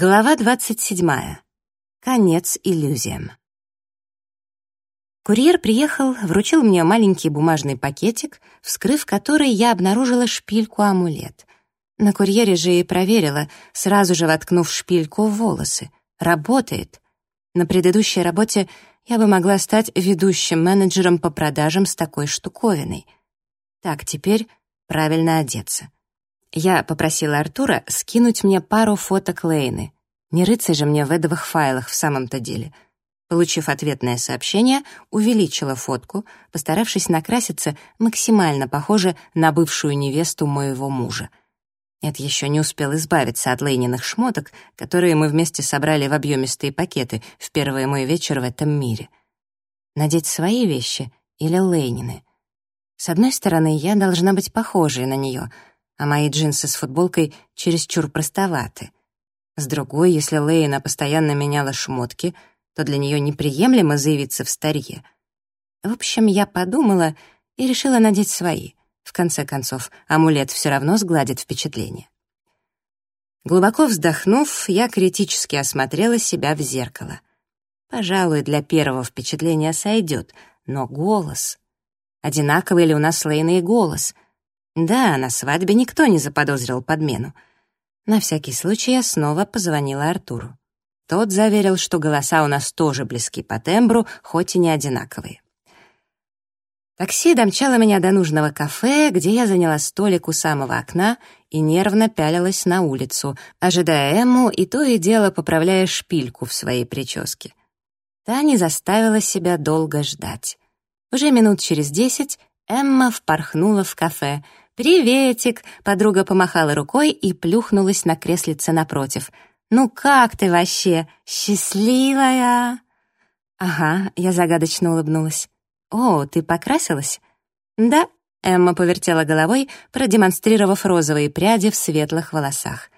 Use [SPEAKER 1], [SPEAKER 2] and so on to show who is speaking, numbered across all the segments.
[SPEAKER 1] Глава 27. Конец иллюзиям. Курьер приехал, вручил мне маленький бумажный пакетик, вскрыв который я обнаружила шпильку-амулет. На курьере же и проверила, сразу же воткнув шпильку в волосы. Работает. На предыдущей работе я бы могла стать ведущим менеджером по продажам с такой штуковиной. Так, теперь правильно одеться. Я попросила Артура скинуть мне пару фоток Лейны. Не рыться же мне в эдовых файлах в самом-то деле. Получив ответное сообщение, увеличила фотку, постаравшись накраситься максимально похоже на бывшую невесту моего мужа. Это еще не успел избавиться от Лейниных шмоток, которые мы вместе собрали в объемистые пакеты в первый мой вечер в этом мире. Надеть свои вещи или Лейнины? С одной стороны, я должна быть похожей на нее — а мои джинсы с футболкой чересчур простоваты. С другой, если Лейна постоянно меняла шмотки, то для нее неприемлемо заявиться в старье. В общем, я подумала и решила надеть свои. В конце концов, амулет все равно сгладит впечатление. Глубоко вздохнув, я критически осмотрела себя в зеркало. Пожалуй, для первого впечатления сойдет, но голос... Одинаковый ли у нас с Лейной голос — да, на свадьбе никто не заподозрил подмену. На всякий случай я снова позвонила Артуру. Тот заверил, что голоса у нас тоже близки по тембру, хоть и не одинаковые. Такси домчало меня до нужного кафе, где я заняла столик у самого окна и нервно пялилась на улицу, ожидая Эмму и то и дело поправляя шпильку в своей прическе. Та не заставила себя долго ждать. Уже минут через десять Эмма впорхнула в кафе, «Приветик!» — подруга помахала рукой и плюхнулась на креслице напротив. «Ну как ты вообще? Счастливая!» «Ага», — я загадочно улыбнулась. «О, ты покрасилась?» «Да», — Эмма повертела головой, продемонстрировав розовые пряди в светлых волосах.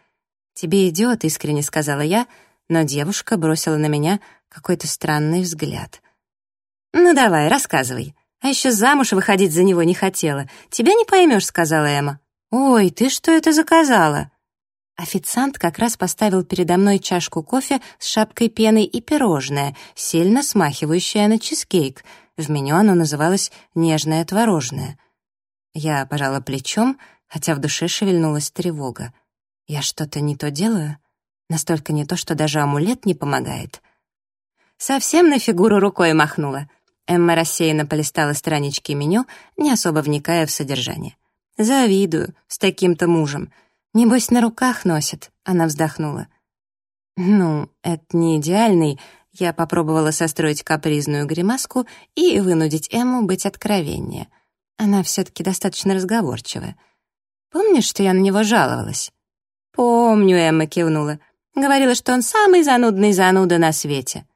[SPEAKER 1] «Тебе идет», — искренне сказала я, но девушка бросила на меня какой-то странный взгляд. «Ну давай, рассказывай», а еще замуж выходить за него не хотела. Тебя не поймешь», — сказала Эмма. «Ой, ты что это заказала?» Официант как раз поставил передо мной чашку кофе с шапкой пены и пирожное, сильно смахивающее на чизкейк. В меню оно называлось «нежное творожное». Я пожала плечом, хотя в душе шевельнулась тревога. Я что-то не то делаю? Настолько не то, что даже амулет не помогает. Совсем на фигуру рукой махнула. Эмма рассеянно полистала странички меню, не особо вникая в содержание. «Завидую, с таким-то мужем. Небось, на руках носит», — она вздохнула. «Ну, это не идеальный», — я попробовала состроить капризную гримаску и вынудить Эмму быть откровеннее. Она все-таки достаточно разговорчивая. «Помнишь, что я на него жаловалась?» «Помню», — Эмма кивнула. «Говорила, что он самый занудный зануда на свете».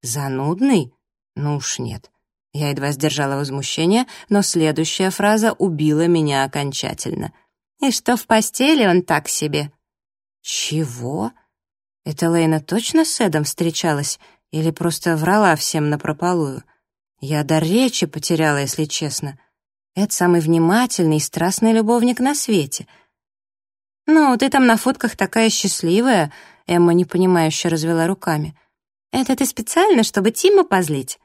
[SPEAKER 1] «Занудный? Ну уж нет. Я едва сдержала возмущение, но следующая фраза убила меня окончательно. «И что в постели он так себе?» «Чего? Это Лейна точно с Эдом встречалась или просто врала всем напропалую? Я до речи потеряла, если честно. Эд самый внимательный и страстный любовник на свете». «Ну, ты там на фотках такая счастливая», — Эмма непонимающе развела руками. «Это ты специально, чтобы Тима позлить?»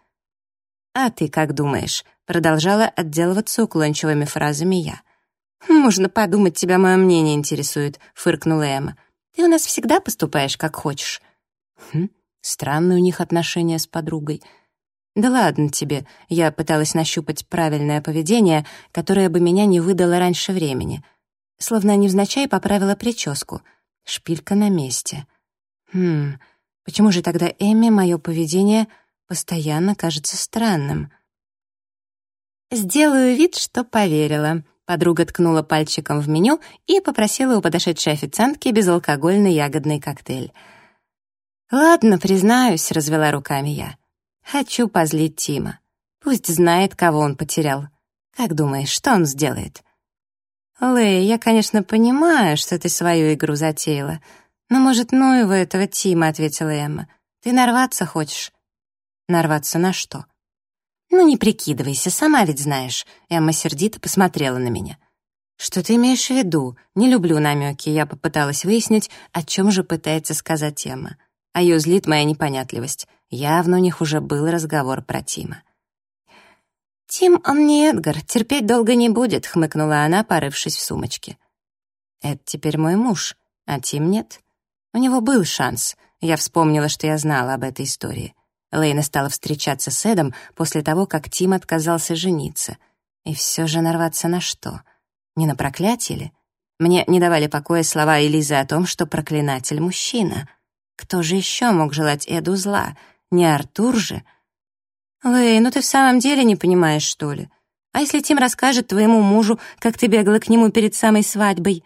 [SPEAKER 1] «А ты как думаешь?» — продолжала отделываться уклончивыми фразами я. «Можно подумать, тебя мое мнение интересует», — фыркнула Эмма. «Ты у нас всегда поступаешь, как хочешь». «Хм, странные у них отношения с подругой». «Да ладно тебе», — я пыталась нащупать правильное поведение, которое бы меня не выдало раньше времени. Словно невзначай поправила прическу. Шпилька на месте. «Хм, почему же тогда Эмме мое поведение постоянно кажется странным. «Сделаю вид, что поверила», — подруга ткнула пальчиком в меню и попросила у подошедшей официантки безалкогольный ягодный коктейль. «Ладно, признаюсь», — развела руками я. «Хочу позлить Тима. Пусть знает, кого он потерял. Как думаешь, что он сделает?» «Лэй, я, конечно, понимаю, что ты свою игру затеяла, но, может, ну его этого Тима», — ответила Эмма. «Ты нарваться хочешь? Нарваться на что? «Ну, не прикидывайся, сама ведь знаешь». Эмма сердито посмотрела на меня. «Что ты имеешь в виду? Не люблю намеки. Я попыталась выяснить, о чем же пытается сказать Эмма. А ее злит моя непонятливость. Явно у них уже был разговор про Тима. «Тим, он не Эдгар, терпеть долго не будет», — хмыкнула она, порывшись в сумочке. «Это теперь мой муж, а Тим нет. У него был шанс. Я вспомнила, что я знала об этой истории. Лейна стала встречаться с Эдом после того, как Тим отказался жениться. И все же нарваться на что? Не на проклятие ли? Мне не давали покоя слова Элизы о том, что проклинатель — мужчина. Кто же еще мог желать Эду зла? Не Артур же?» «Лэй, ну ты в самом деле не понимаешь, что ли? А если Тим расскажет твоему мужу, как ты бегала к нему перед самой свадьбой?»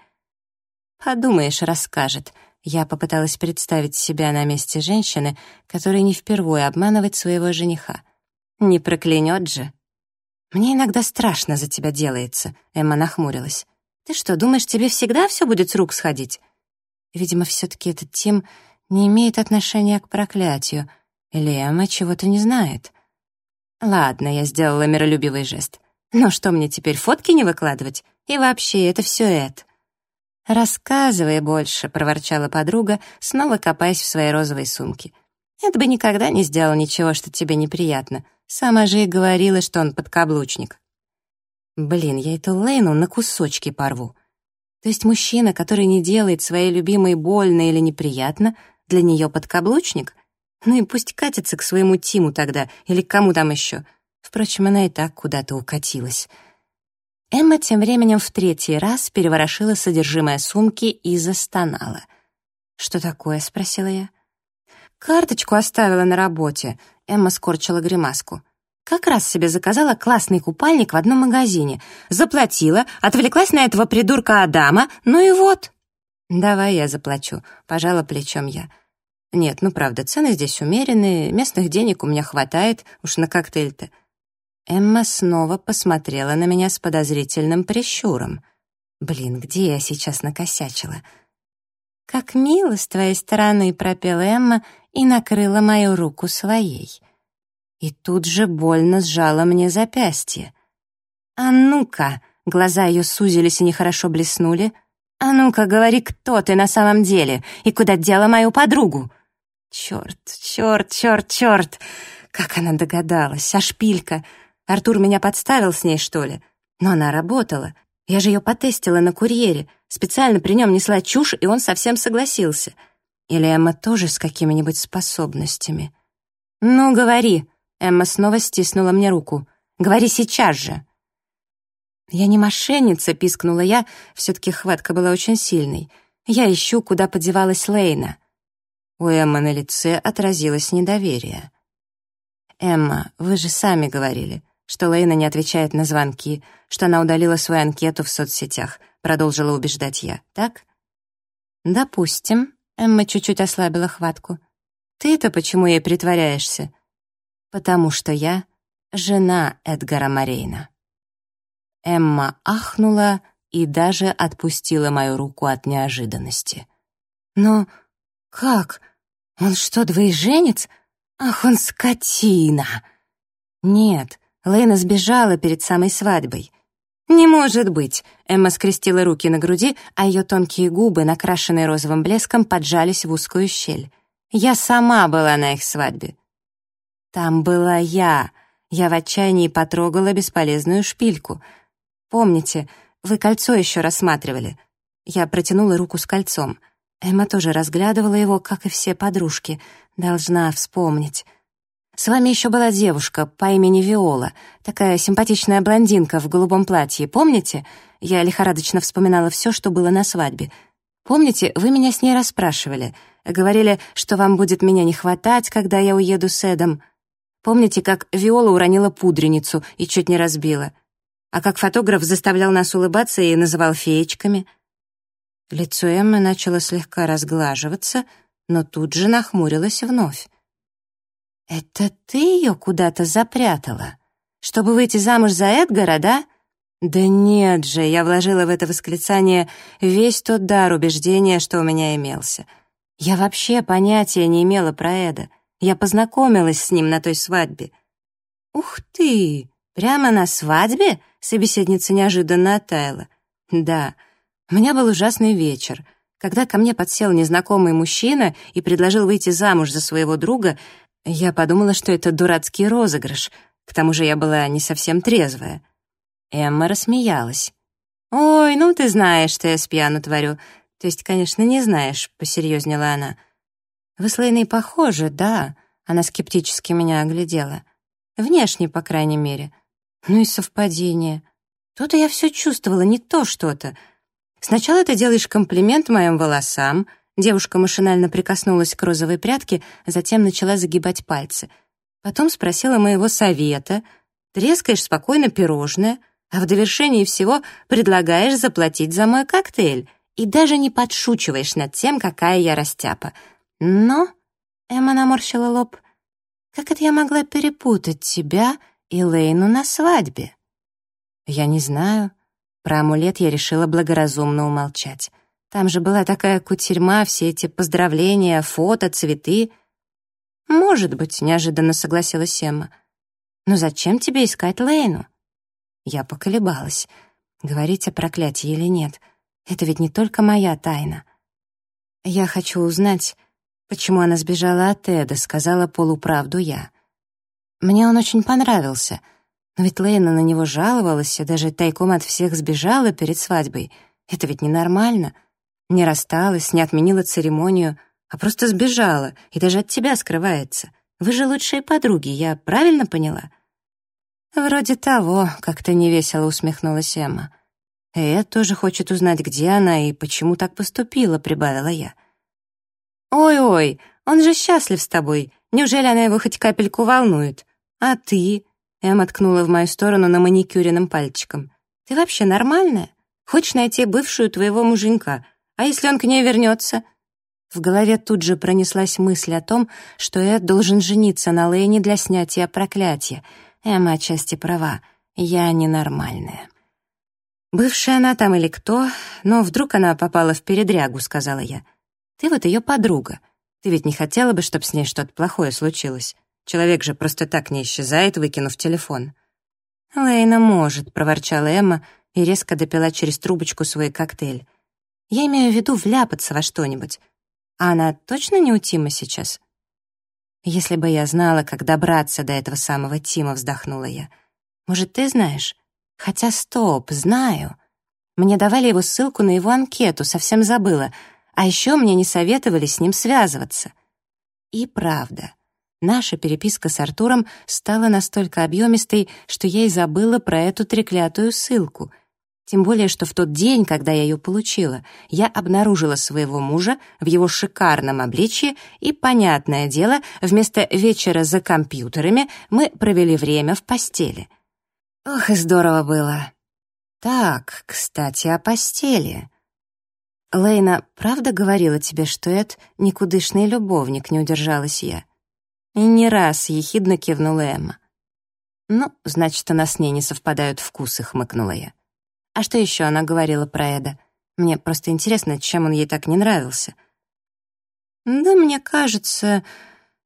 [SPEAKER 1] «Подумаешь, расскажет». Я попыталась представить себя на месте женщины, которая не впервые обманывает своего жениха. «Не проклянет же?» «Мне иногда страшно за тебя делается», — Эмма нахмурилась. «Ты что, думаешь, тебе всегда все будет с рук сходить?» Видимо, все-таки этот Тим не имеет отношения к проклятию, или Эмма чего-то не знает. Ладно, я сделала миролюбивый жест. Но что мне теперь, фотки не выкладывать? И вообще, это все это. «Рассказывай больше», — проворчала подруга, снова копаясь в своей розовой сумке. «Это бы никогда не сделал ничего, что тебе неприятно. Сама же и говорила, что он подкаблучник». Блин, я эту Лейну на кусочки порву. То есть мужчина, который не делает своей любимой больно или неприятно, для нее подкаблучник? Ну и пусть катится к своему Тиму тогда, или к кому там еще. Впрочем, она и так куда-то укатилась. Эмма тем временем в третий раз переворошила содержимое сумки и застонала. «Что такое?» — спросила я. «Карточку оставила на работе», — Эмма скорчила гримаску. «Как раз себе заказала классный купальник в одном магазине. Заплатила, отвлеклась на этого придурка Адама, ну и вот». «Давай я заплачу», — пожала плечом я. Нет, ну правда, цены здесь умеренные, местных денег у меня хватает, уж на коктейль-то. Эмма снова посмотрела на меня с подозрительным прищуром. Блин, где я сейчас накосячила? «Как мило с твоей стороны», — пропела Эмма и накрыла мою руку своей. И тут же больно сжала мне запястье. «А ну-ка!» — глаза ее сузились и нехорошо блеснули. «А ну-ка, говори, кто ты на самом деле и куда дела мою подругу?» Черт, черт, черт, черт! Как она догадалась, а шпилька? Артур меня подставил с ней, что ли? Но она работала. Я же ее потестила на курьере. Специально при нем несла чушь, и он совсем согласился. Или Эмма тоже с какими-нибудь способностями? «Ну, говори!» Эмма снова стиснула мне руку. «Говори сейчас же!» «Я не мошенница», — пискнула я. Все-таки хватка была очень сильной. «Я ищу, куда подевалась Лейна». У Эммы на лице отразилось недоверие. «Эмма, вы же сами говорили, что Лейна не отвечает на звонки, что она удалила свою анкету в соцсетях», продолжила убеждать я, так? «Допустим», — Эмма чуть-чуть ослабила хватку. «Ты-то почему ей притворяешься?» «Потому что я жена Эдгара Морейна». Эмма ахнула и даже отпустила мою руку от неожиданности. «Но как? Он что, двоеженец? Ах, он скотина! Нет, Лейна сбежала перед самой свадьбой. «Не может быть!» Эмма скрестила руки на груди, а ее тонкие губы, накрашенные розовым блеском, поджались в узкую щель. «Я сама была на их свадьбе». «Там была я!» Я в отчаянии потрогала бесполезную шпильку. «Помните, вы кольцо еще рассматривали?» Я протянула руку с кольцом — Эмма тоже разглядывала его, как и все подружки. Должна вспомнить. С вами еще была девушка по имени Виола, такая симпатичная блондинка в голубом платье, помните? Я лихорадочно вспоминала все, что было на свадьбе. Помните, вы меня с ней расспрашивали? Говорили, что вам будет меня не хватать, когда я уеду с Эдом. Помните, как Виола уронила пудреницу и чуть не разбила? А как фотограф заставлял нас улыбаться и называл феечками — Лицо Эммы начало слегка разглаживаться, но тут же нахмурилось вновь. «Это ты ее куда-то запрятала? Чтобы выйти замуж за Эдгара, да?» «Да нет же, я вложила в это восклицание весь тот дар убеждения, что у меня имелся. Я вообще понятия не имела про Эда. Я познакомилась с ним на той свадьбе». «Ух ты! Прямо на свадьбе?» — собеседница неожиданно оттаяла. Да, у меня был ужасный вечер. Когда ко мне подсел незнакомый мужчина и предложил выйти замуж за своего друга, я подумала, что это дурацкий розыгрыш. К тому же я была не совсем трезвая. Эмма рассмеялась. «Ой, ну ты знаешь, что я с пьяну творю. То есть, конечно, не знаешь», — посерьезнела она. «Вы с Лейной похожи, да?» Она скептически меня оглядела. «Внешне, по крайней мере. Ну и совпадение. Тут я все чувствовала, не то что-то. Сначала ты делаешь комплимент моим волосам». Девушка машинально прикоснулась к розовой прядке, затем начала загибать пальцы. Потом спросила моего совета. «Трескаешь спокойно пирожное», а в довершении всего предлагаешь заплатить за мой коктейль и даже не подшучиваешь над тем, какая я растяпа. Но, — Эмма наморщила лоб, — как это я могла перепутать тебя и Лейну на свадьбе? Я не знаю. Про амулет я решила благоразумно умолчать. Там же была такая кутерьма, все эти поздравления, фото, цветы. «Может быть», — неожиданно согласилась Эмма. «Но зачем тебе искать Лейну?» Я поколебалась, говорить о проклятии или нет. Это ведь не только моя тайна. Я хочу узнать, почему она сбежала от Эда, сказала полуправду я. Мне он очень понравился, но ведь Лейна на него жаловалась и даже тайком от всех сбежала перед свадьбой. Это ведь ненормально. Не рассталась, не отменила церемонию, а просто сбежала и даже от тебя скрывается. Вы же лучшие подруги, я правильно поняла?» «Вроде того», — как-то невесело усмехнулась Эмма. «Эд тоже хочет узнать, где она и почему так поступила», — прибавила я. «Ой-ой, он же счастлив с тобой. Неужели она его хоть капельку волнует? А ты?» — Эмма ткнула в мою сторону на маникюренным пальчиком. «Ты вообще нормальная? Хочешь найти бывшую твоего муженька? А если он к ней вернется?» В голове тут же пронеслась мысль о том, что Эд должен жениться на Лэйне для снятия проклятия — Эмма отчасти права, я ненормальная. Бывшая она там или кто, но вдруг она попала в передрягу, сказала я. Ты вот ее подруга. Ты ведь не хотела бы, чтобы с ней что-то плохое случилось? Человек же просто так не исчезает, выкинув телефон. Лейна может, проворчала Эмма и резко допила через трубочку свой коктейль. Я имею в виду вляпаться во что-нибудь. А она точно не у Тима сейчас? «Если бы я знала, как добраться до этого самого Тима», — вздохнула я. «Может, ты знаешь? Хотя стоп, знаю. Мне давали его ссылку на его анкету, совсем забыла. А еще мне не советовали с ним связываться». И правда, наша переписка с Артуром стала настолько объемистой, что я и забыла про эту треклятую ссылку — тем более, что в тот день, когда я ее получила, я обнаружила своего мужа в его шикарном обличье, и, понятное дело, вместо вечера за компьютерами мы провели время в постели. Ох, и здорово было. Так, кстати, о постели. Лейна правда говорила тебе, что это никудышный любовник, не удержалась я? И не раз ехидно кивнула Эмма. «Ну, значит, у нас с ней не совпадают вкусы», — хмыкнула я. А что еще она говорила про Эда? Мне просто интересно, чем он ей так не нравился. Да, мне кажется...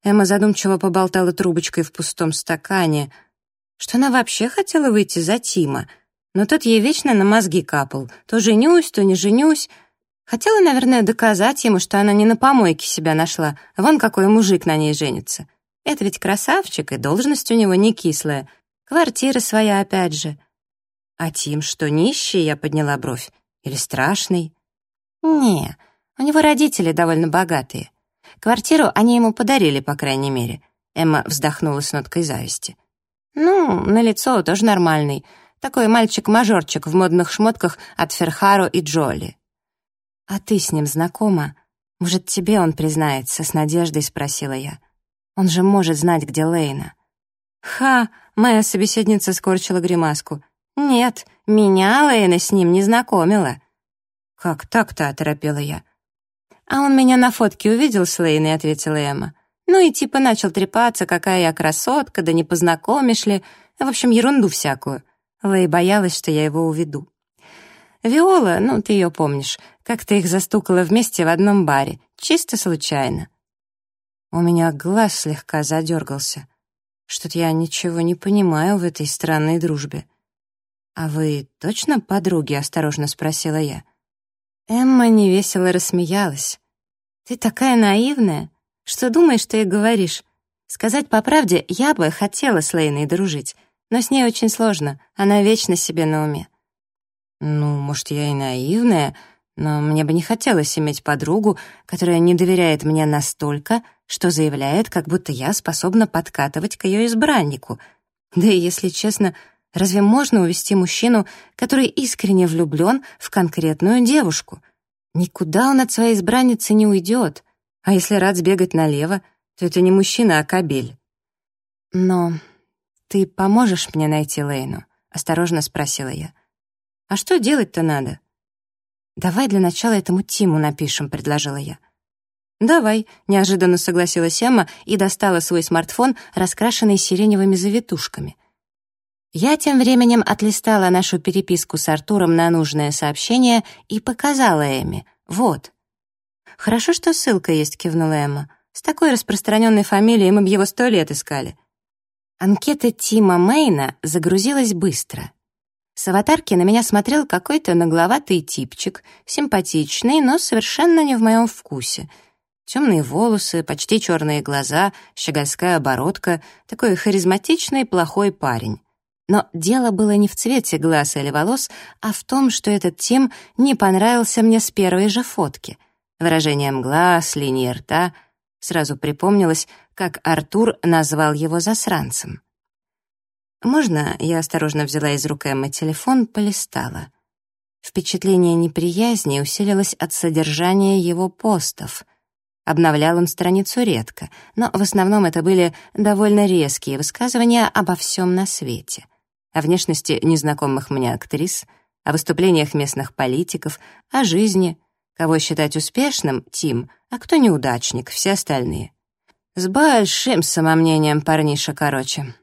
[SPEAKER 1] Эмма задумчиво поболтала трубочкой в пустом стакане, что она вообще хотела выйти за Тима, но тот ей вечно на мозги капал. То женюсь, то не женюсь. Хотела, наверное, доказать ему, что она не на помойке себя нашла. Вон какой мужик на ней женится. Это ведь красавчик, и должность у него не кислая. Квартира своя опять же. «А Тим что, нищий?» — я подняла бровь. «Или страшный?» «Не, у него родители довольно богатые. Квартиру они ему подарили, по крайней мере». Эмма вздохнула с ноткой зависти. «Ну, на лицо тоже нормальный. Такой мальчик-мажорчик в модных шмотках от Ферхаро и Джоли». «А ты с ним знакома? Может, тебе он признается?» — с надеждой спросила я. «Он же может знать, где Лейна». «Ха!» — моя собеседница скорчила гримаску. «Нет, меня Лейна с ним не знакомила». «Как так-то?» — оторопела я. «А он меня на фотке увидел с Лейной», — ответила Эмма. «Ну и типа начал трепаться, какая я красотка, да не познакомишь ли. В общем, ерунду всякую». Лей боялась, что я его уведу. Виола, ну, ты ее помнишь, как-то их застукала вместе в одном баре, чисто случайно. У меня глаз слегка задергался. Что-то я ничего не понимаю в этой странной дружбе. «А вы точно подруги?» — осторожно спросила я. Эмма невесело рассмеялась. «Ты такая наивная. Что думаешь, что и говоришь? Сказать по правде, я бы хотела с Лейной дружить, но с ней очень сложно, она вечно себе на уме». «Ну, может, я и наивная, но мне бы не хотелось иметь подругу, которая не доверяет мне настолько, что заявляет, как будто я способна подкатывать к ее избраннику. Да и, если честно, разве можно увести мужчину, который искренне влюблен в конкретную девушку? Никуда он от своей избранницы не уйдет. А если рад сбегать налево, то это не мужчина, а кабель. «Но ты поможешь мне найти Лейну?» — осторожно спросила я. «А что делать-то надо?» «Давай для начала этому Тиму напишем», — предложила я. «Давай», — неожиданно согласилась Эмма и достала свой смартфон, раскрашенный сиреневыми завитушками. Я тем временем отлистала нашу переписку с Артуром на нужное сообщение и показала Эмме. «Вот». «Хорошо, что ссылка есть», — кивнула Эмма. «С такой распространенной фамилией мы бы его сто лет искали». Анкета Тима Мейна загрузилась быстро. С аватарки на меня смотрел какой-то нагловатый типчик, симпатичный, но совершенно не в моем вкусе. Темные волосы, почти черные глаза, щегольская оборотка, такой харизматичный плохой парень. Но дело было не в цвете глаз или волос, а в том, что этот Тим не понравился мне с первой же фотки. Выражением глаз, линии рта. Сразу припомнилось, как Артур назвал его засранцем. «Можно?» — я осторожно взяла из рук Эммы телефон, полистала. Впечатление неприязни усилилось от содержания его постов. Обновлял он страницу редко, но в основном это были довольно резкие высказывания обо всем на свете. О внешности незнакомых мне актрис, о выступлениях местных политиков, о жизни. Кого считать успешным — Тим, а кто неудачник — все остальные. С большим самомнением парниша, короче.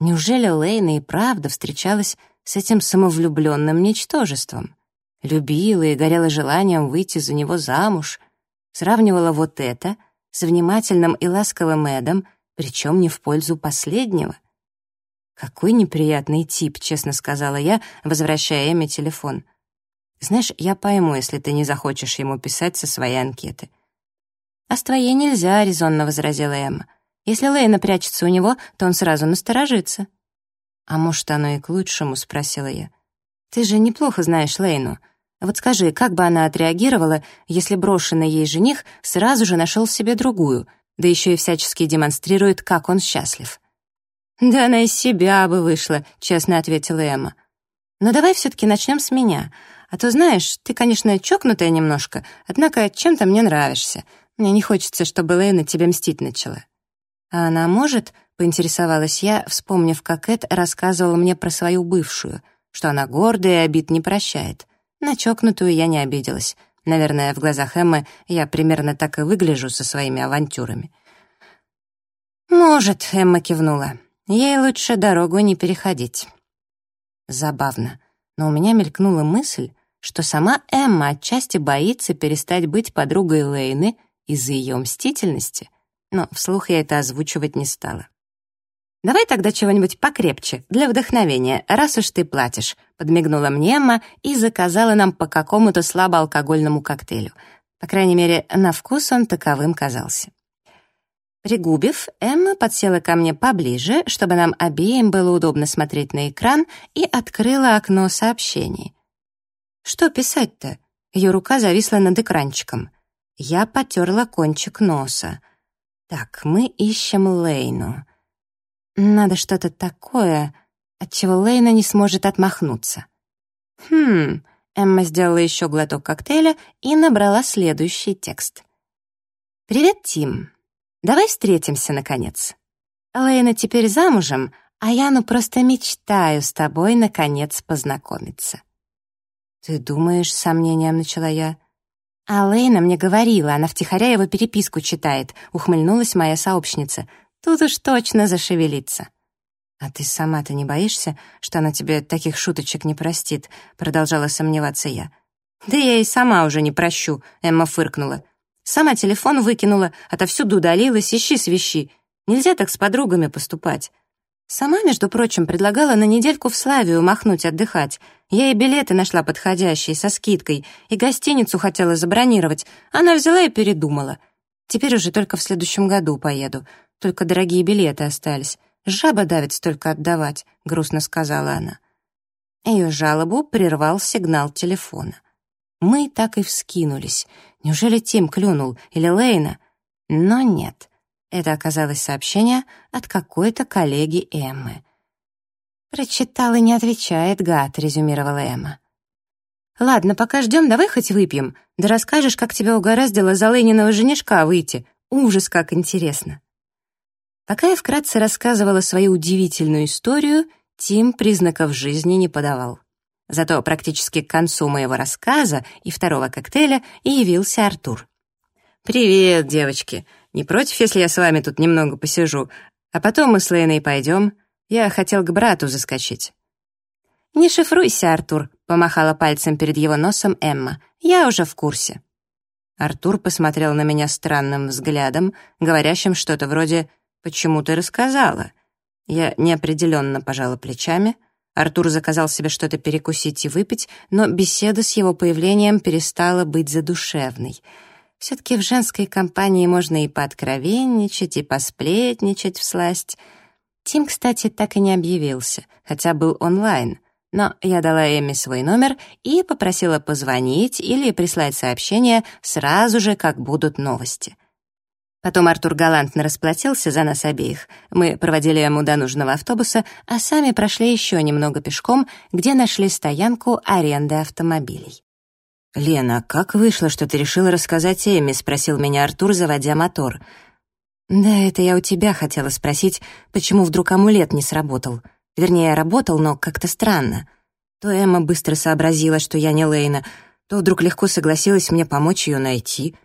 [SPEAKER 1] Неужели Лейна и правда встречалась с этим самовлюбленным ничтожеством? Любила и горела желанием выйти за него замуж, сравнивала вот это с внимательным и ласковым Эдом, причем не в пользу последнего. «Какой неприятный тип», — честно сказала я, возвращая Эми телефон. «Знаешь, я пойму, если ты не захочешь ему писать со своей анкеты». «А с твоей нельзя», — резонно возразила Эмма. Если Лейна прячется у него, то он сразу насторожится. «А может, оно и к лучшему?» — спросила я. «Ты же неплохо знаешь Лейну. Вот скажи, как бы она отреагировала, если брошенный ей жених сразу же нашел себе другую, да еще и всячески демонстрирует, как он счастлив?» «Да она из себя бы вышла», — честно ответила Эмма. «Но давай все-таки начнем с меня. А то, знаешь, ты, конечно, чокнутая немножко, однако чем-то мне нравишься. Мне не хочется, чтобы Лейна тебя мстить начала». «А она может?» — поинтересовалась я, вспомнив, как Эд рассказывал мне про свою бывшую, что она гордая и обид не прощает. На чокнутую я не обиделась. Наверное, в глазах Эммы я примерно так и выгляжу со своими авантюрами. «Может», — Эмма кивнула. «Ей лучше дорогу не переходить». Забавно, но у меня мелькнула мысль, что сама Эмма отчасти боится перестать быть подругой Лейны из-за ее мстительности — но вслух я это озвучивать не стала. «Давай тогда чего-нибудь покрепче, для вдохновения, раз уж ты платишь», подмигнула мне Эмма и заказала нам по какому-то слабоалкогольному коктейлю. По крайней мере, на вкус он таковым казался. Пригубив, Эмма подсела ко мне поближе, чтобы нам обеим было удобно смотреть на экран, и открыла окно сообщений. «Что писать-то?» Ее рука зависла над экранчиком. Я потерла кончик носа. Так, мы ищем Лейну. Надо что-то такое, от чего Лейна не сможет отмахнуться. Хм, Эмма сделала еще глоток коктейля и набрала следующий текст. «Привет, Тим. Давай встретимся, наконец. Лейна теперь замужем, а я ну просто мечтаю с тобой, наконец, познакомиться». «Ты думаешь, — сомнением начала я, «А Лейна мне говорила, она втихаря его переписку читает», — ухмыльнулась моя сообщница. «Тут уж точно зашевелится». «А ты сама-то не боишься, что она тебе таких шуточек не простит?» — продолжала сомневаться я. «Да я и сама уже не прощу», — Эмма фыркнула. «Сама телефон выкинула, отовсюду удалилась, ищи свищи. Нельзя так с подругами поступать. Сама, между прочим, предлагала на недельку в Славию махнуть отдыхать. Я и билеты нашла подходящие, со скидкой, и гостиницу хотела забронировать. Она взяла и передумала. Теперь уже только в следующем году поеду. Только дорогие билеты остались. Жаба давит столько отдавать», — грустно сказала она. Ее жалобу прервал сигнал телефона. Мы так и вскинулись. Неужели Тим клюнул или Лейна? Но нет. Это оказалось сообщение от какой-то коллеги Эммы. «Прочитал и не отвечает, гад», — резюмировала Эмма. «Ладно, пока ждем, давай хоть выпьем. Да расскажешь, как тебя угораздило за Лениного женишка выйти. Ужас, как интересно». Пока я вкратце рассказывала свою удивительную историю, Тим признаков жизни не подавал. Зато практически к концу моего рассказа и второго коктейля и явился Артур. «Привет, девочки. Не против, если я с вами тут немного посижу? А потом мы с Лейной пойдем. Я хотел к брату заскочить». «Не шифруйся, Артур», — помахала пальцем перед его носом Эмма. «Я уже в курсе». Артур посмотрел на меня странным взглядом, говорящим что-то вроде «Почему ты рассказала?» Я неопределенно пожала плечами. Артур заказал себе что-то перекусить и выпить, но беседа с его появлением перестала быть задушевной — все-таки в женской компании можно и пооткровенничать, и посплетничать всласть. Тим, кстати, так и не объявился, хотя был онлайн. Но я дала Эми свой номер и попросила позвонить или прислать сообщение сразу же, как будут новости. Потом Артур галантно расплатился за нас обеих. Мы проводили ему до нужного автобуса, а сами прошли еще немного пешком, где нашли стоянку аренды автомобилей.
[SPEAKER 2] «Лена, как вышло, что ты решила рассказать Эми?» — спросил меня Артур, заводя мотор.
[SPEAKER 1] «Да, это я у тебя хотела спросить, почему вдруг амулет не сработал. Вернее, работал, но как-то странно. То Эмма быстро сообразила, что я не Лейна, то вдруг легко согласилась мне помочь ее найти».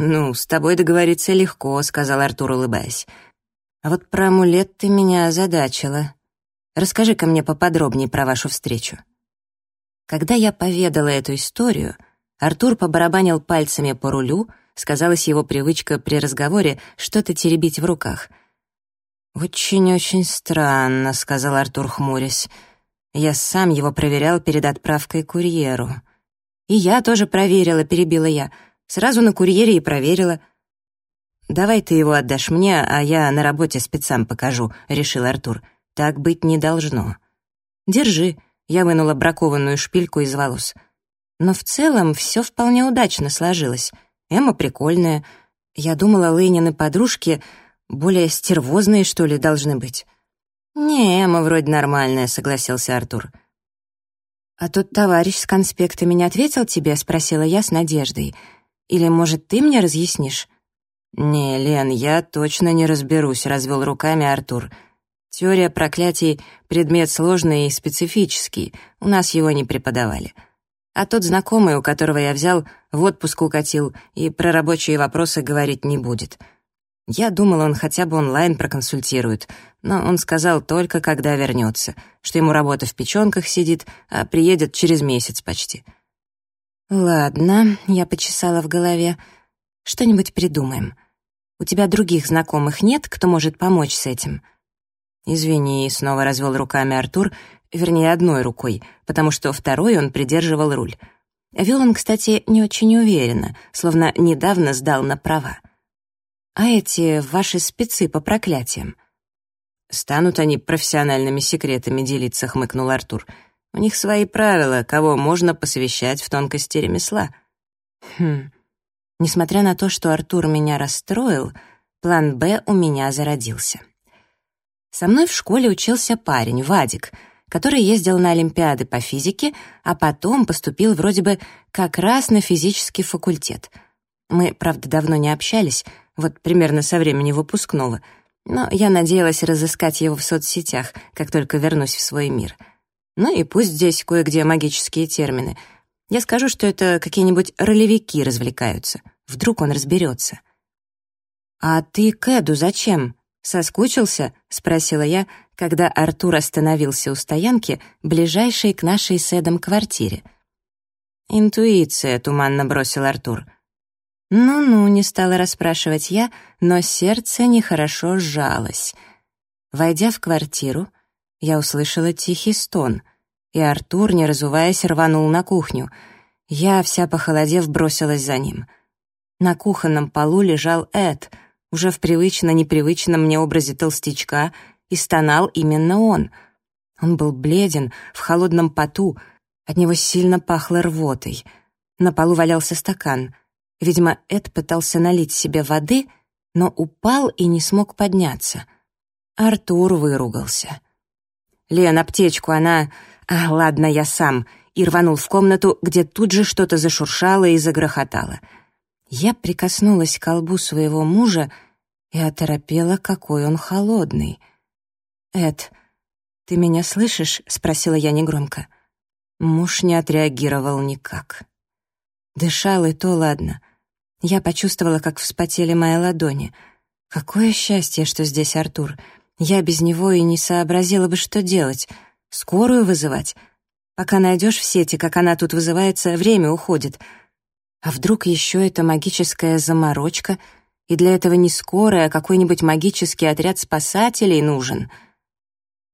[SPEAKER 2] «Ну, с тобой договориться легко», — сказал Артур, улыбаясь.
[SPEAKER 1] «А вот про амулет ты меня озадачила. Расскажи-ка мне поподробнее про вашу встречу». Когда я поведала эту историю, Артур побарабанил пальцами по рулю, сказалась его привычка при разговоре что-то теребить в руках. «Очень-очень странно», — сказал Артур, хмурясь. «Я сам его проверял перед отправкой курьеру». «И я тоже проверила», — перебила я. «Сразу на курьере и проверила».
[SPEAKER 2] «Давай ты его отдашь мне, а я на работе спецам покажу», — решил Артур. «Так быть не должно».
[SPEAKER 1] «Держи», я вынула бракованную шпильку из волос. Но в целом все вполне удачно сложилось. Эмма прикольная. Я думала, Лейнины подружки более стервозные, что ли, должны быть.
[SPEAKER 2] «Не, Эмма вроде нормальная», — согласился Артур.
[SPEAKER 1] «А тот товарищ с конспектами не ответил тебе?» — спросила я с надеждой. «Или, может, ты мне разъяснишь?»
[SPEAKER 2] «Не, Лен, я точно не разберусь», — развел руками Артур. Теория проклятий — предмет сложный и специфический, у нас его не преподавали. А тот знакомый, у которого я взял, в отпуск укатил и про рабочие вопросы говорить не будет. Я думал, он хотя бы онлайн проконсультирует, но он сказал только, когда вернется, что ему работа в печенках сидит, а приедет через месяц почти.
[SPEAKER 1] «Ладно», — я почесала в голове, — «что-нибудь придумаем. У тебя других знакомых нет, кто может помочь с этим?»
[SPEAKER 2] «Извини», — снова развел руками Артур, вернее, одной рукой, потому что второй он придерживал руль.
[SPEAKER 1] Вел он, кстати, не очень уверенно, словно недавно сдал на права. «А эти ваши спецы по проклятиям?»
[SPEAKER 2] «Станут они профессиональными секретами делиться», — хмыкнул Артур. «У них свои правила, кого можно посвящать в тонкости ремесла».
[SPEAKER 1] «Хм...» Несмотря на то, что Артур меня расстроил, план «Б» у меня зародился. Со мной в школе учился парень, Вадик, который ездил на Олимпиады по физике, а потом поступил вроде бы как раз на физический факультет. Мы, правда, давно не общались, вот примерно со времени выпускного, но я надеялась разыскать его в соцсетях, как только вернусь в свой мир. Ну и пусть здесь кое-где магические термины. Я скажу, что это какие-нибудь ролевики развлекаются. Вдруг он разберется. «А ты к Эду зачем?» «Соскучился?» — спросила я, когда Артур остановился у стоянки, ближайшей к нашей с Эдом квартире.
[SPEAKER 2] «Интуиция», — туманно бросил Артур.
[SPEAKER 1] «Ну-ну», — не стала расспрашивать я, но сердце нехорошо сжалось. Войдя в квартиру, я услышала тихий стон, и Артур, не разуваясь, рванул на кухню. Я, вся похолодев, бросилась за ним. На кухонном полу лежал Эд, уже в привычно-непривычном мне образе толстячка, и стонал именно он. Он был бледен, в холодном поту, от него сильно пахло рвотой. На полу валялся стакан. Видимо, Эд пытался налить себе воды, но упал и не смог подняться. Артур выругался. «Лен, аптечку, она... А, ладно, я сам», и рванул в комнату, где тут же что-то зашуршало и загрохотало. Я прикоснулась к колбу своего мужа и оторопела, какой он холодный. «Эд, ты меня слышишь?» — спросила я негромко. Муж не отреагировал никак. Дышал, и то ладно. Я почувствовала, как вспотели мои ладони. Какое счастье, что здесь Артур. Я без него и не сообразила бы, что делать. Скорую вызывать? Пока найдешь в сети, как она тут вызывается, время уходит. А вдруг еще это магическая заморочка, и для этого не скорая, а какой-нибудь магический отряд спасателей нужен —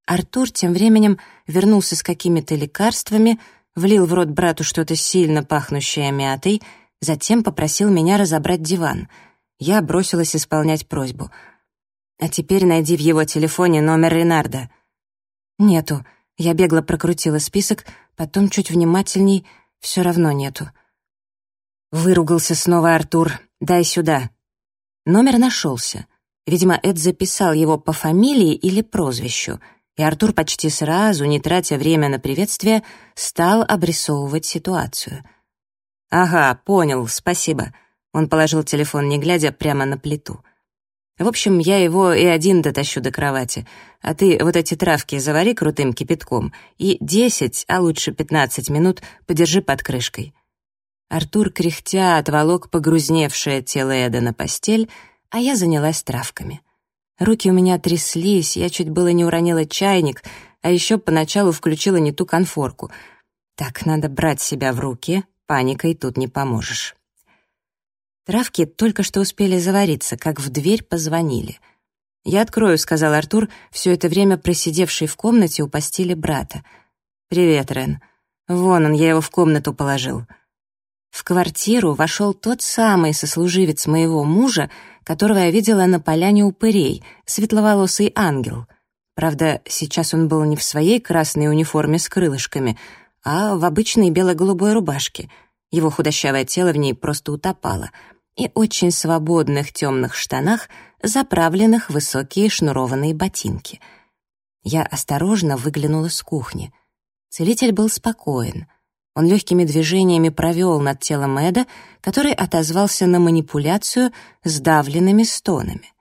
[SPEAKER 1] Артур тем временем вернулся с какими-то лекарствами, влил в рот брату что-то сильно пахнущее мятой, затем попросил меня разобрать диван. Я бросилась исполнять просьбу. «А теперь найди в его телефоне номер Ренарда». «Нету». Я бегло прокрутила список, потом чуть внимательней, все равно нету. Выругался снова Артур. «Дай сюда». Номер нашелся. Видимо, Эд записал его по фамилии или прозвищу — и Артур почти сразу, не тратя время на приветствие, стал обрисовывать ситуацию. «Ага, понял, спасибо». Он положил телефон, не глядя, прямо на плиту. «В общем, я его и один дотащу до кровати, а ты вот эти травки завари крутым кипятком и десять, а лучше пятнадцать минут подержи под крышкой». Артур, кряхтя, отволок погрузневшее тело Эда на постель, а я занялась травками. Руки у меня тряслись, я чуть было не уронила чайник, а еще поначалу включила не ту конфорку. Так, надо брать себя в руки, паникой тут не поможешь. Травки только что успели завариться, как в дверь позвонили. «Я открою», — сказал Артур, все это время просидевший в комнате у постели брата. «Привет, Рен. Вон он, я его в комнату положил». В квартиру вошел тот самый сослуживец моего мужа, которого я видела на поляне упырей, светловолосый ангел. Правда, сейчас он был не в своей красной униформе с крылышками, а в обычной бело-голубой рубашке. Его худощавое тело в ней просто утопало. И очень свободных темных штанах, заправленных в высокие шнурованные ботинки. Я осторожно выглянула с кухни. Целитель был спокоен — он легкими движениями провел над телом Эда, который отозвался на манипуляцию сдавленными стонами.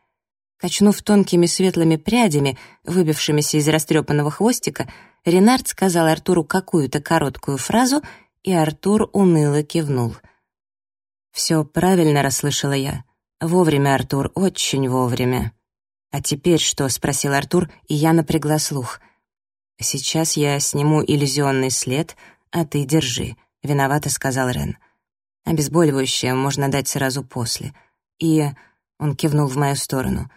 [SPEAKER 1] Качнув тонкими светлыми прядями, выбившимися из растрепанного хвостика, Ренард сказал Артуру какую-то короткую фразу, и Артур уныло кивнул. «Все правильно расслышала я. Вовремя, Артур, очень вовремя». «А теперь что?» — спросил Артур, и я напрягла слух. «Сейчас я сниму иллюзионный след», «А ты держи», — виновато сказал Рен. «Обезболивающее можно дать сразу после». И он кивнул в мою сторону.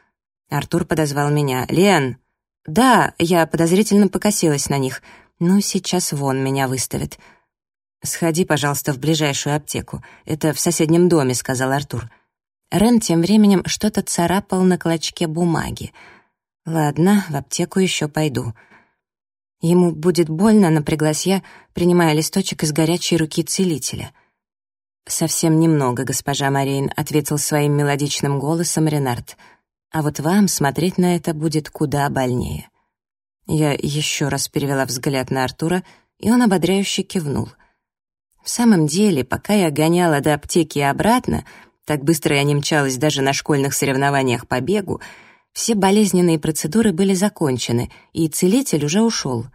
[SPEAKER 1] Артур подозвал меня. «Лен!» «Да», — я подозрительно покосилась на них. «Ну, сейчас вон меня выставят». «Сходи, пожалуйста, в ближайшую аптеку. Это в соседнем доме», — сказал Артур. Рен тем временем что-то царапал на клочке бумаги. «Ладно, в аптеку еще пойду». Ему будет больно, напряглась я, принимая листочек из горячей руки целителя. «Совсем немного, госпожа Марейн», — ответил своим мелодичным голосом Ренард. «А вот вам смотреть на это будет куда больнее». Я еще раз перевела взгляд на Артура, и он ободряюще кивнул. В самом деле, пока я гоняла до аптеки и обратно, так быстро я не мчалась даже на школьных соревнованиях по бегу, все болезненные процедуры были закончены, и целитель уже ушел.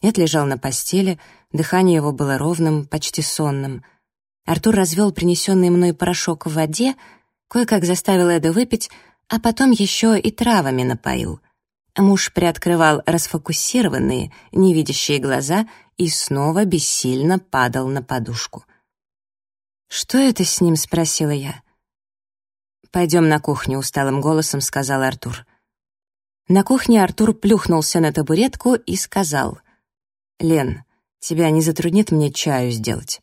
[SPEAKER 1] Эд лежал на постели, дыхание его было ровным, почти сонным. Артур развел принесенный мной порошок в воде, кое-как заставил Эда выпить, а потом еще и травами напоил. Муж приоткрывал расфокусированные, невидящие глаза и снова бессильно падал на подушку. «Что это с ним?» — спросила я. «Пойдем на кухню», — усталым голосом сказал Артур. На кухне Артур плюхнулся на табуретку и сказал, «Лен, тебя не затруднит мне чаю сделать?»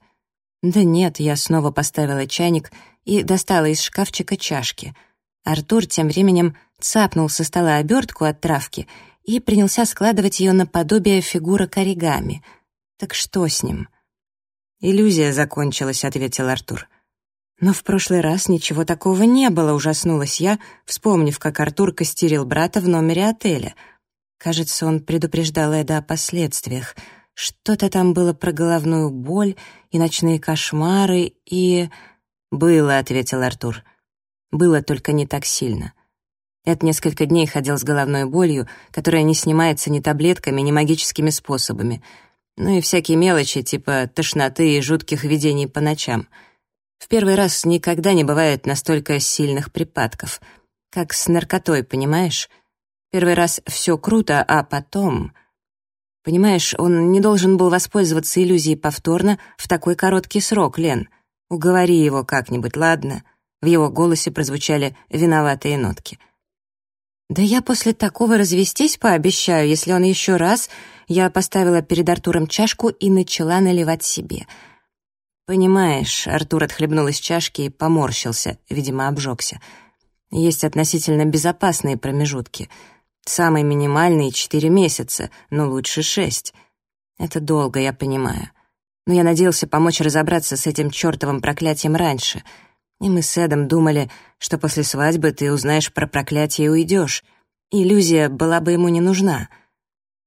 [SPEAKER 1] «Да нет», я снова поставила чайник и достала из шкафчика чашки. Артур тем временем цапнул со стола обертку от травки и принялся складывать ее наподобие фигурок оригами. «Так что с ним?» «Иллюзия закончилась», — ответил Артур. «Но в прошлый раз ничего такого не было», — ужаснулась я, вспомнив, как Артур костерил брата в номере отеля. Кажется, он предупреждал Эда о последствиях. Что-то там было про головную боль и ночные кошмары, и... «Было», — ответил Артур. «Было, только не так сильно». Эд несколько дней ходил с головной болью, которая не снимается ни таблетками, ни магическими способами. Ну и всякие мелочи, типа тошноты и жутких видений по ночам — в первый раз никогда не бывает настолько сильных припадков. Как с наркотой, понимаешь? Первый раз все круто, а потом... Понимаешь, он не должен был воспользоваться иллюзией повторно в такой короткий срок, Лен. Уговори его как-нибудь, ладно?» В его голосе прозвучали виноватые нотки. «Да я после такого развестись пообещаю, если он еще раз...» Я поставила перед Артуром чашку и начала наливать себе — «Понимаешь», — Артур отхлебнул из чашки и поморщился, видимо, обжегся. «Есть относительно безопасные промежутки. Самый минимальный — четыре месяца, но лучше шесть. Это долго, я понимаю. Но я надеялся помочь разобраться с этим чертовым проклятием раньше. И мы с Эдом думали, что после свадьбы ты узнаешь про проклятие и уйдешь. Иллюзия была бы ему не нужна».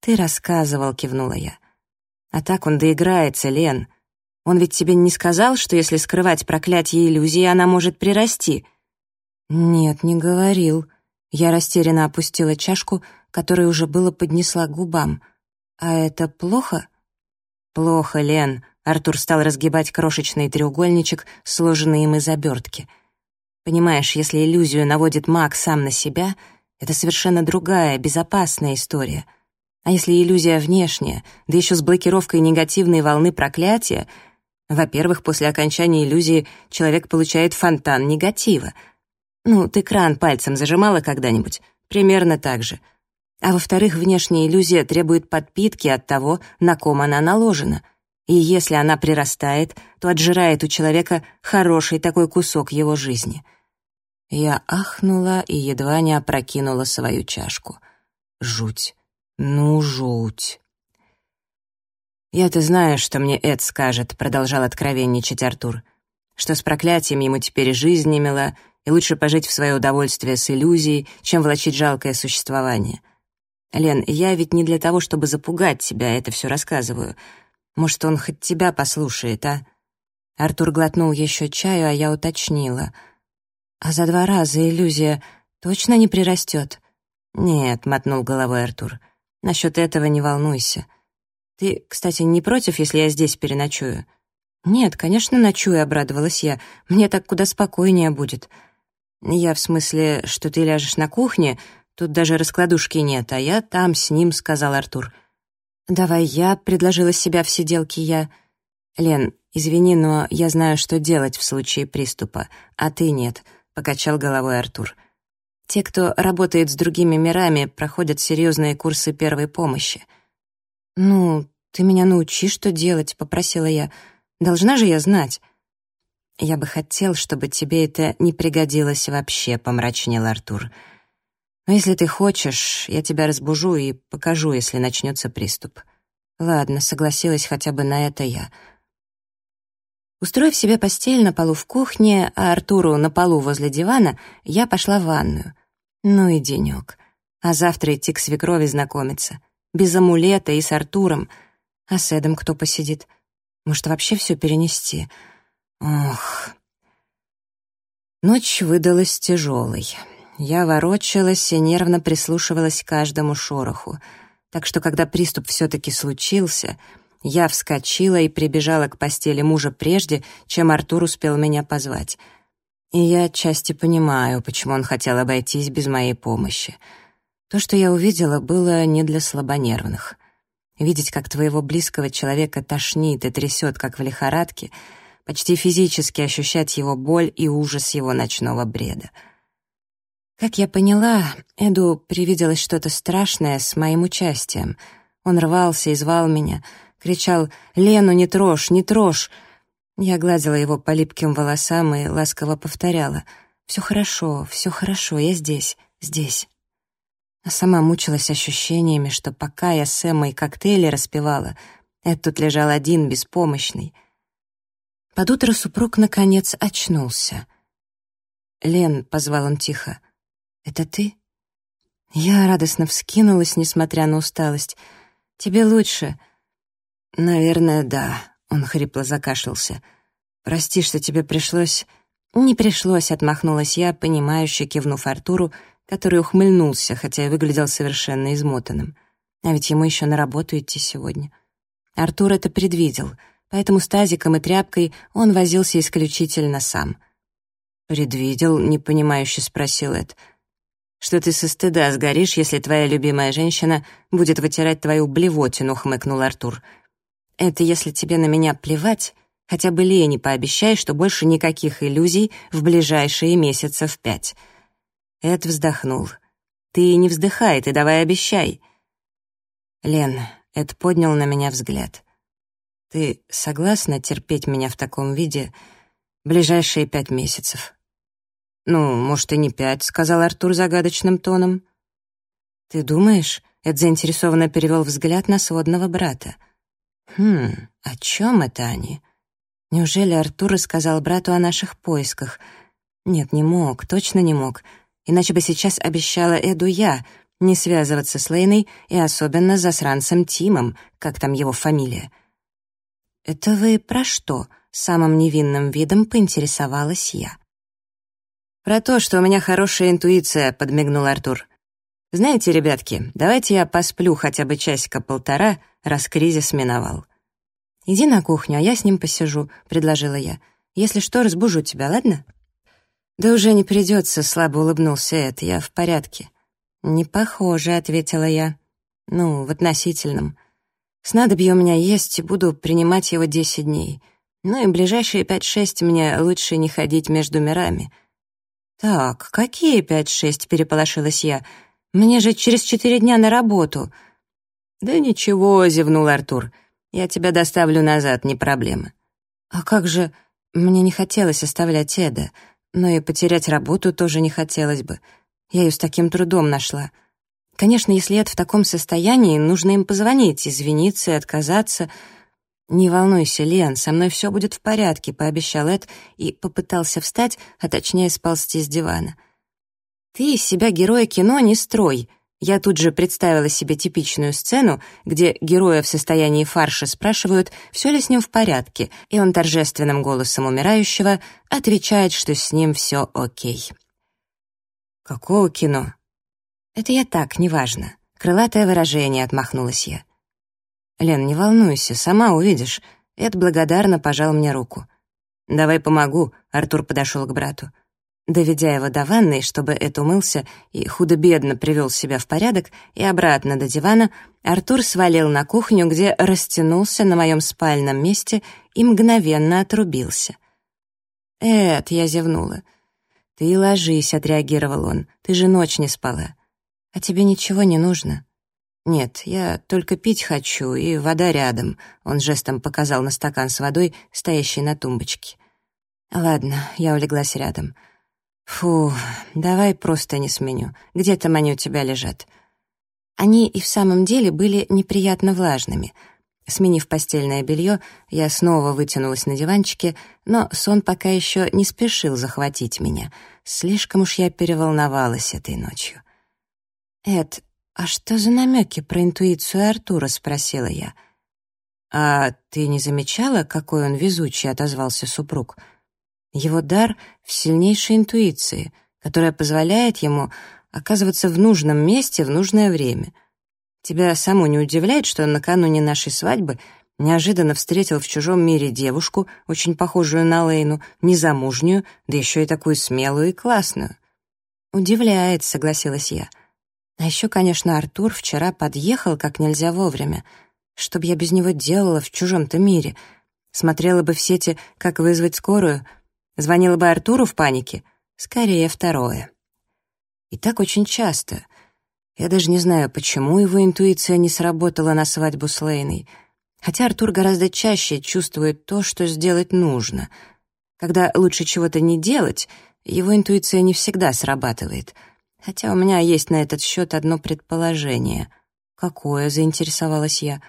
[SPEAKER 1] «Ты рассказывал», — кивнула я. «А так он доиграется, Лен». Он ведь тебе не сказал, что если скрывать проклятие иллюзии, она может прирасти?» «Нет, не говорил». Я растерянно опустила чашку, которую уже было поднесла к губам. «А это плохо?» «Плохо, Лен», — Артур стал разгибать крошечный треугольничек, сложенный им из обертки. «Понимаешь, если иллюзию наводит маг сам на себя, это совершенно другая, безопасная история. А если иллюзия внешняя, да еще с блокировкой негативной волны проклятия, во-первых, после окончания иллюзии человек получает фонтан негатива. Ну, ты кран пальцем зажимала когда-нибудь? Примерно так же. А во-вторых, внешняя иллюзия требует подпитки от того, на ком она наложена. И если она прирастает, то отжирает у человека хороший такой кусок его жизни. Я ахнула и едва не опрокинула свою чашку. Жуть. Ну, жуть. «Я-то знаю, что мне Эд скажет», — продолжал откровенничать Артур. «Что с проклятием ему теперь жизнь не мила, и лучше пожить в свое удовольствие с иллюзией, чем влачить жалкое существование. Лен, я ведь не для того, чтобы запугать тебя, это все рассказываю. Может, он хоть тебя послушает, а?» Артур глотнул еще чаю, а я уточнила. «А за два раза иллюзия точно не прирастет?» «Нет», — мотнул головой Артур. «Насчет этого не волнуйся. Ты, кстати, не против, если я здесь переночую?» «Нет, конечно, ночую», — обрадовалась я. «Мне так куда спокойнее будет». «Я в смысле, что ты ляжешь на кухне, тут даже раскладушки нет, а я там с ним», — сказал Артур. «Давай я», — предложила себя в сиделке я. «Лен, извини, но я знаю, что делать в случае приступа, а ты нет», — покачал головой Артур. «Те, кто работает с другими мирами, проходят серьезные курсы первой помощи». «Ну, «Ты меня научи, что делать», — попросила я. «Должна же я знать». «Я бы хотел, чтобы тебе это не пригодилось вообще», — помрачнел Артур. «Но если ты хочешь, я тебя разбужу и покажу, если начнется приступ». «Ладно», — согласилась хотя бы на это я. Устроив себе постель на полу в кухне, а Артуру на полу возле дивана, я пошла в ванную. Ну и денек. А завтра идти к свекрови знакомиться. Без амулета и с Артуром — а с Эдом кто посидит? Может, вообще все перенести? Ох. Ночь выдалась тяжелой. Я ворочалась и нервно прислушивалась к каждому шороху. Так что, когда приступ все-таки случился, я вскочила и прибежала к постели мужа прежде, чем Артур успел меня позвать. И я отчасти понимаю, почему он хотел обойтись без моей помощи. То, что я увидела, было не для слабонервных. Видеть, как твоего близкого человека тошнит и трясет, как в лихорадке, почти физически ощущать его боль и ужас его ночного бреда. Как я поняла, Эду привиделось что-то страшное с моим участием. Он рвался и звал меня, кричал «Лену, не трожь, не трожь!» Я гладила его по липким волосам и ласково повторяла «Все хорошо, все хорошо, я здесь, здесь». А сама мучилась ощущениями, что пока я с Эммой коктейли распивала, Эд тут лежал один, беспомощный. Под утро супруг, наконец, очнулся. «Лен», — позвал он тихо, — «это ты?» Я радостно вскинулась, несмотря на усталость. «Тебе лучше?» «Наверное, да», — он хрипло закашлялся. «Прости, что тебе пришлось...» «Не пришлось», — отмахнулась я, понимающе кивнув Артуру, который ухмыльнулся, хотя и выглядел совершенно измотанным. А ведь ему еще на работу идти сегодня. Артур это предвидел, поэтому с тазиком и тряпкой он возился исключительно сам. «Предвидел?» — непонимающе спросил Эд. «Что ты со стыда сгоришь, если твоя любимая женщина будет вытирать твою блевотину?» — хмыкнул Артур. «Это если тебе на меня плевать, хотя бы Лене пообещай, что больше никаких иллюзий в ближайшие месяца в пять». Эд вздохнул. «Ты не вздыхай, ты давай обещай». «Лен, Эд поднял на меня взгляд. «Ты согласна терпеть меня в таком виде ближайшие пять месяцев?» «Ну, может, и не пять», — сказал Артур загадочным тоном. «Ты думаешь?» — Эд заинтересованно перевел взгляд на сводного брата. «Хм, о чем это они?» Неужели Артур рассказал брату о наших поисках? Нет, не мог, точно не мог. Иначе бы сейчас обещала Эду я — не связываться с Лейной и особенно с засранцем Тимом, как там его фамилия. «Это вы про что?» — самым невинным видом поинтересовалась я. «Про то, что у меня хорошая интуиция», — подмигнул Артур. «Знаете, ребятки, давайте я посплю хотя бы часика-полтора, раз кризис миновал». «Иди на кухню, а я с ним посижу», — предложила я. «Если что, разбужу тебя, ладно?» «Да уже не придется», — слабо улыбнулся Эд, — «я в порядке». «Не похоже», — ответила я. «Ну, в относительном. Снадобье у меня есть, и буду принимать его десять дней. Ну и ближайшие пять-шесть мне лучше не ходить между мирами». «Так, какие пять-шесть?» — переполошилась я. «Мне же через четыре дня на работу». «Да ничего», — зевнул Артур. «Я тебя доставлю назад, не проблема». «А как же...» Мне не хотелось оставлять Эда, но и потерять работу тоже не хотелось бы. Я ее с таким трудом нашла. Конечно, если Эд в таком состоянии, нужно им позвонить, извиниться и отказаться. «Не волнуйся, Лен, со мной все будет в порядке», — пообещал Эд и попытался встать, а точнее сползти с дивана. «Ты из себя героя кино не строй», я тут же представила себе типичную сцену, где героя в состоянии фарша спрашивают, все ли с ним в порядке, и он торжественным голосом умирающего отвечает, что с ним все окей. «Какого кино?» «Это я так, неважно. Крылатое выражение», — отмахнулась я. «Лен, не волнуйся, сама увидишь». Эд благодарно пожал мне руку. «Давай помогу», — Артур подошел к брату. Доведя его до ванной, чтобы Эд умылся и худо-бедно привел себя в порядок, и обратно до дивана, Артур свалил на кухню, где растянулся на моем спальном месте и мгновенно отрубился. «Эд», — я зевнула, «Ты ложись», — отреагировал он. «Ты же ночь не спала. А тебе ничего не нужно?» «Нет, я только пить хочу, и вода рядом», — он жестом показал на стакан с водой, стоящий на тумбочке. «Ладно», — я улеглась рядом. «Фу, давай просто не сменю. Где там они у тебя лежат?» Они и в самом деле были неприятно влажными — Сменив постельное белье, я снова вытянулась на диванчике, но сон пока еще не спешил захватить меня. Слишком уж я переволновалась этой ночью. «Эд, а что за намеки про интуицию Артура?» — спросила я. «А ты не замечала, какой он везучий?» — отозвался супруг. «Его дар в сильнейшей интуиции, которая позволяет ему оказываться в нужном месте в нужное время». Тебя саму не удивляет, что накануне нашей свадьбы неожиданно встретил в чужом мире девушку, очень похожую на Лейну, незамужнюю, да еще и такую смелую и классную?» «Удивляет», — согласилась я. «А еще, конечно, Артур вчера подъехал как нельзя вовремя. Что б я без него делала в чужом-то мире? Смотрела бы в сети, как вызвать скорую? Звонила бы Артуру в панике? Скорее, второе».
[SPEAKER 2] И так очень часто. Я даже не знаю, почему его интуиция не сработала на свадьбу с Лейной. Хотя Артур гораздо чаще чувствует то, что сделать нужно. Когда лучше чего-то не делать, его интуиция не всегда срабатывает. Хотя у меня есть на этот счет одно предположение. «Какое?» — заинтересовалась я.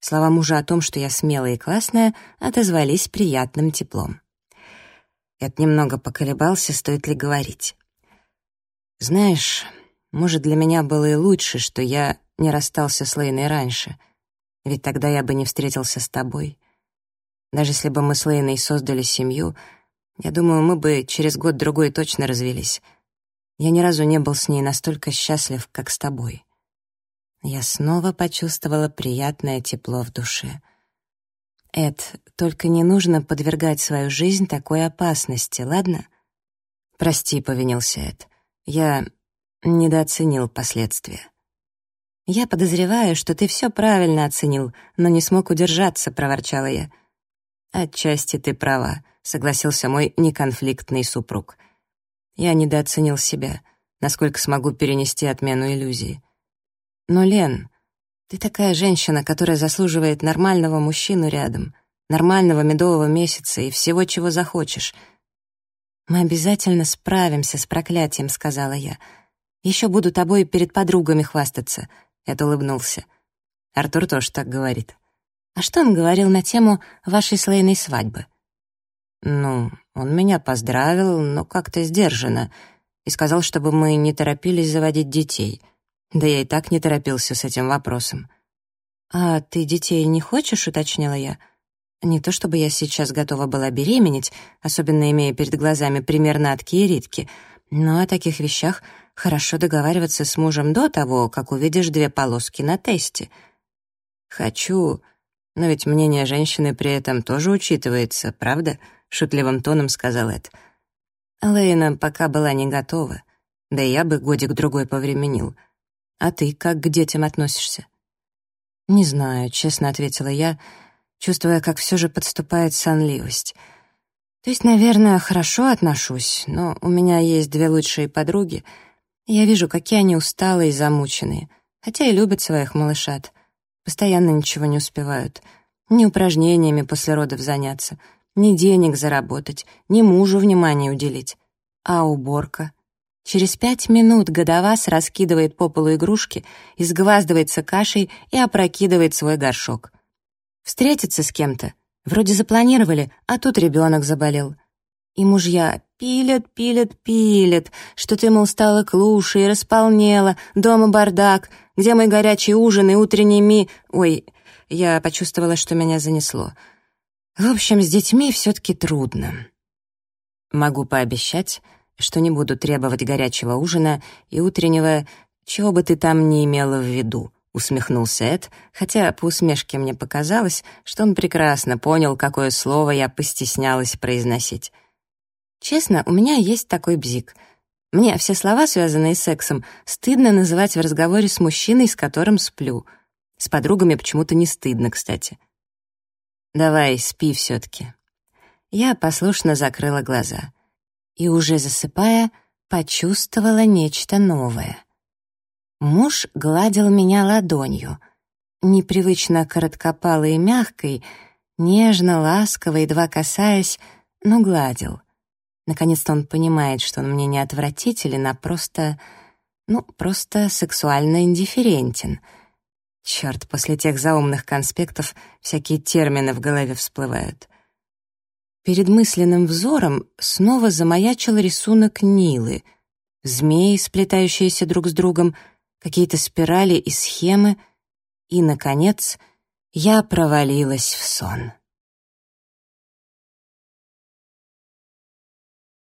[SPEAKER 2] Слова мужа о том, что я смелая и классная, отозвались приятным теплом. Эд немного поколебался, стоит ли говорить. «Знаешь, может, для меня было и лучше, что я не расстался с Лейной раньше, ведь тогда я бы не встретился с тобой. Даже если бы мы с Лейной создали семью, я думаю, мы бы через год-другой точно развелись. Я ни разу не был с ней настолько счастлив, как с тобой». Я снова почувствовала приятное тепло в душе. «Эд, только не нужно подвергать свою жизнь такой опасности, ладно?» «Прости», — повинился Эд. «Я недооценил последствия». «Я подозреваю, что ты все правильно оценил, но не смог удержаться», — проворчала я. «Отчасти ты права», — согласился мой неконфликтный супруг. «Я недооценил себя, насколько смогу перенести отмену иллюзии. Но, Лен, ты такая женщина, которая заслуживает нормального мужчину рядом, нормального медового месяца и всего, чего захочешь. Мы обязательно справимся с проклятием, сказала я. Еще буду тобой перед подругами хвастаться. Это улыбнулся. Артур тоже так говорит. А что он говорил на тему вашей слейной свадьбы? Ну, он меня поздравил, но как-то сдержанно, и сказал, чтобы мы не торопились заводить детей — да я и так не торопился с этим вопросом. «А ты детей не хочешь?» — уточнила я. Не то чтобы я сейчас готова была беременеть, особенно имея перед глазами примерно от Ритки, но о таких вещах хорошо договариваться с мужем до того, как увидишь две полоски на тесте. «Хочу, но ведь мнение женщины при этом тоже учитывается, правда?» — шутливым тоном сказал Эд. Лейна пока была не готова, да и я бы годик-другой повременил — а ты как к детям относишься?» «Не знаю», — честно ответила я, чувствуя, как все же подступает сонливость. «То есть, наверное, хорошо отношусь, но у меня есть две лучшие подруги, и я вижу, какие они усталые и замученные, хотя и любят своих малышат. Постоянно ничего не успевают. Ни упражнениями после родов заняться, ни денег заработать, ни мужу внимания уделить. А уборка — Через пять минут годовас раскидывает по полу игрушки, изгваздывается кашей и опрокидывает свой горшок. Встретиться с кем-то. Вроде запланировали, а тут ребенок заболел. И мужья пилят, пилят, пилят, что ты, мол, стала клушей, располнела, дома бардак, где мой горячий ужин и утренний ми... Ой, я почувствовала, что меня занесло. В общем, с детьми все-таки трудно. Могу пообещать, что не буду требовать горячего ужина и утреннего «чего бы ты там не имела в виду», — усмехнулся Эд, хотя по усмешке мне показалось, что он прекрасно понял, какое слово я постеснялась произносить. Честно, у меня есть такой бзик. Мне все слова, связанные с сексом, стыдно называть в разговоре с мужчиной, с которым сплю. С подругами почему-то не стыдно, кстати. «Давай, спи все-таки». Я послушно закрыла глаза и, уже засыпая, почувствовала нечто новое. Муж гладил меня ладонью, непривычно короткопалой и мягкой, нежно, ласково, едва касаясь, но гладил. Наконец-то он понимает, что он мне не отвратителен, а просто, ну, просто сексуально индифферентен. Черт, после тех заумных конспектов всякие термины в голове всплывают. Перед мысленным взором снова замаячил рисунок Нилы. Змеи, сплетающиеся друг с другом, какие-то спирали и схемы. И, наконец, я провалилась в сон.